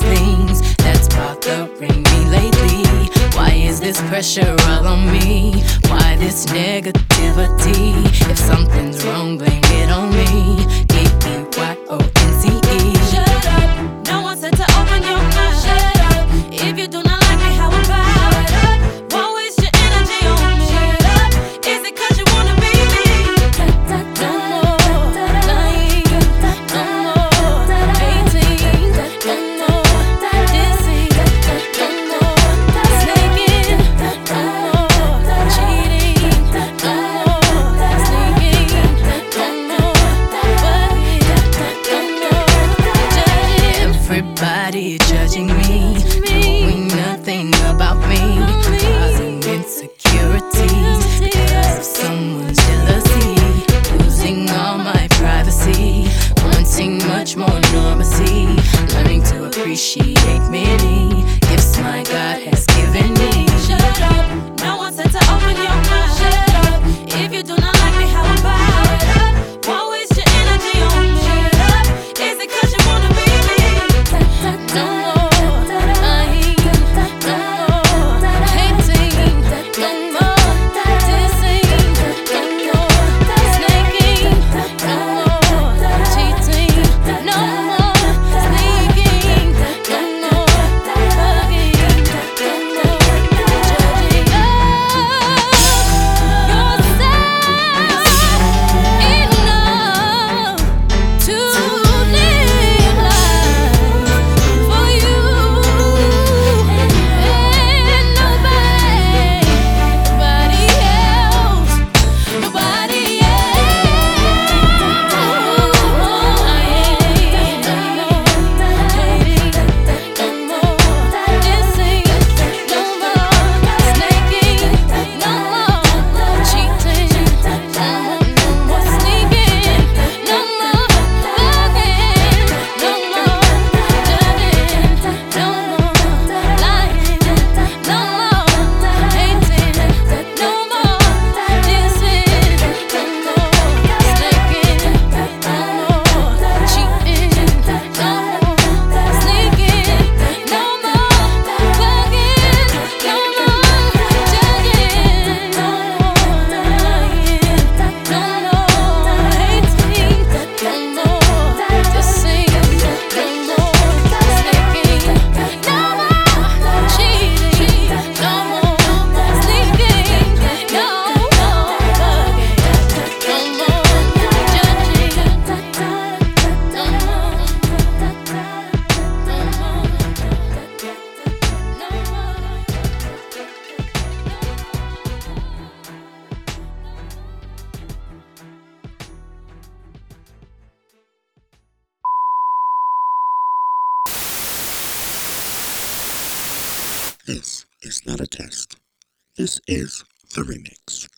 these things that's bothering me lately? Why is this pressure all on me? Why this negativity? If something's wrong, blame be judging me, knowing nothing about me, causing insecurities because of someone's jealousy, losing all my privacy, wanting much more normalcy, learning to appreciate many. Gifts my God has is not a test. This is the remix.